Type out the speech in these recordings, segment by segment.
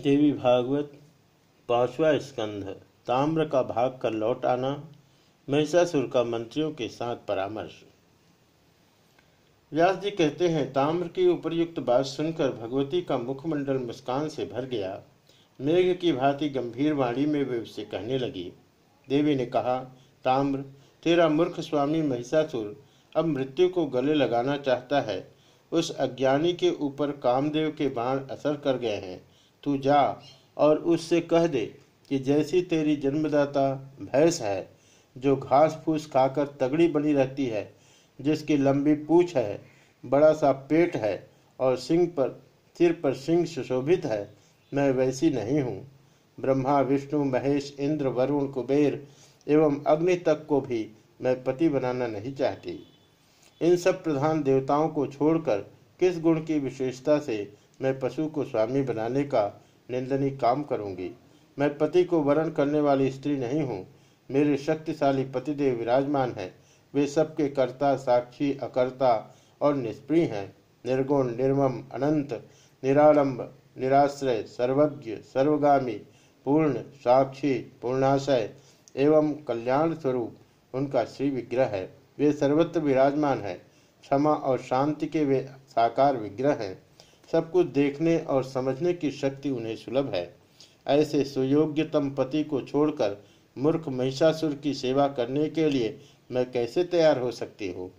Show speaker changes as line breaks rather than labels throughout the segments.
देवी भागवत, पांचवा स्कंध, ताम्र का भाग कर लौट आना, महिषासुर का मंत्रियों के साथ परामर्श। व्यास जी कहते हैं, ताम्र की उपरयुक्त बात सुनकर भगवती का मुखमंडल मुस्कान से भर गया। मेघ की भांति गंभीर वाणी में वे उससे कहने लगी। देवी ने कहा, ताम्र, तेरा मूर्ख स्वामी महिषासुर अब मृत्यु को गले लगाना चाहता है। उस अज्ञानी के ऊपर कामदेव के बाण असर कर गए हैं। तू जा और उससे कह दे कि जैसी तेरी जन्मदाता भैंस है, जो घास फूस खाकर तगड़ी बनी रहती है, जिसकी लंबी पूछ है, बड़ा सा पेट है और सिंह पर, सिर पर सिंह सुशोभित है, मैं वैसी नहीं हूँ। ब्रह्मा, विष्णु, महेश, इंद्र, वरुण, कुबेर एवं अग्नि तक को भी मैं पति बनाना नहीं चाहती। इन सब प्रधान देवताओं को छोड़कर किस गुण की विशेषता से मैं पशु को स्वामी बनाने का निंदनीय काम करूँगी। मैं पति को वरण करने वाली स्त्री नहीं हूँ। मेरे शक्तिशाली पतिदेव विराजमान हैं। वे सबके कर्ता, साक्षी, अकर्ता और निष्प्रिय हैं। निर्गुण, निर्मम, अनंत, निरालंब, निराश्रय, सर्वज्ञ, सर्वगामी, पूर्ण, साक्षी, पूर्णाशय एवं कल्याण स्वरूप उनका श्री विग्रह है। वे सर्वत्र विराजमान है। क्षमा और शांति के वे साकार विग्रह हैं। सब कुछ देखने और समझने की शक्ति उन्हें सुलभ है। ऐसे सुयोग्यतम पति को छोड़कर मूर्ख महिषासुर की सेवा करने के लिए मैं कैसे तैयार हो सकती हूँ?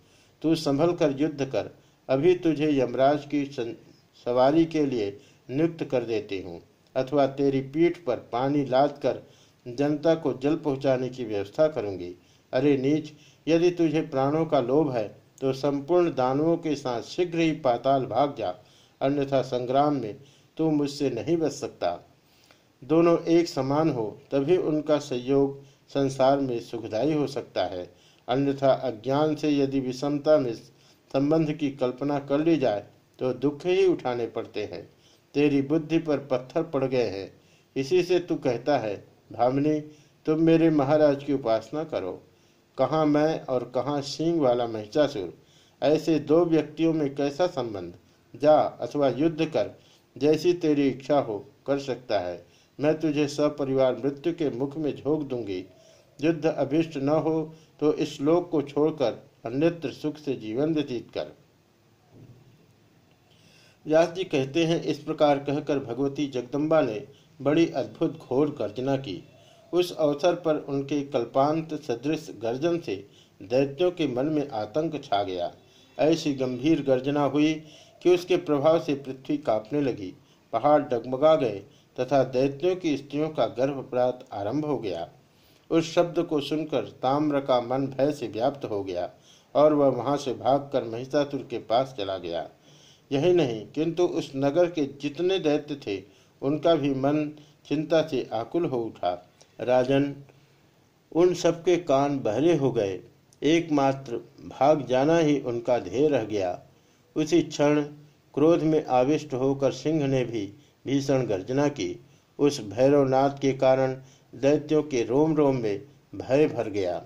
तू संभल कर युद्ध कर। अभी तुझे यमराज की सवारी के लिए नियुक्त कर देती हूँ, अथवा तेरी पीठ पर पानी लाद कर जनता को जल पहुँचाने की व्यवस्था करूँगी। अरे नीच, यदि तुझे प्राणों का लोभ है तो संपूर्ण दानवों के साथ शीघ्र ही पाताल भाग जा। अन्यथा संग्राम में तू मुझसे नहीं बच सकता। दोनों एक समान हो, तभी उनका संयोग संसार में सुखदायी हो सकता है। अन्यथा अज्ञान से यदि विषमता में संबंध की कल्पना कर ली जाए तो दुख ही उठाने पड़ते हैं। तेरी बुद्धि पर पत्थर पड़ गए हैं। इसी से तू कहता है, भामिनी, तुम मेरे महाराज की उपासना करो। कहाँ मैं और कहाँ सिंह वाला महिषासुर? ऐसे दो व्यक्तियों में कैसा संबंध? जा अथवा युद्ध कर, जैसी तेरी इच्छा हो, कर सकता है। मैं तुझे सपरिवार मृत्यु के मुख में झोंक दूँगी। युद्ध अभिष्ट न हो तो इस लोक को छोड़कर अन्यत्र सुख से जीवन व्यतीत कर। व्यास जी कहते हैं, इस प्रकार कहकर भगवती जगदम्बा ने बड़ी अद्भुत घोर गर्जना की। उस अवसर पर उनके कल्पांत सदृश गर्जन से दैत्यों के मन में आतंक छा गया। ऐसी गंभीर गर्जना हुई कि उसके प्रभाव से पृथ्वी कांपने लगी। पहाड़ डगमगा गए तथा दैत्यों की स्त्रियों का गर्भप्रात आरंभ हो गया। उस शब्द को सुनकर ताम्र का मन भय से व्याप्त हो गया और वह वहाँ से भागकर महिषासुर के पास चला गया। यही नहीं, किंतु उस नगर के जितने दैत्य थे, उनका भी मन चिंता से आकुल हो उठा। राजन, उन सबके कान बहरे हो गए। एकमात्र भाग जाना ही उनका ध्येय रह गया। उसी क्षण क्रोध में आविष्ट होकर सिंह ने भी भीषण गर्जना की। उस भैरवनाथ के कारण दैत्यों के रोम रोम में भय भर गया।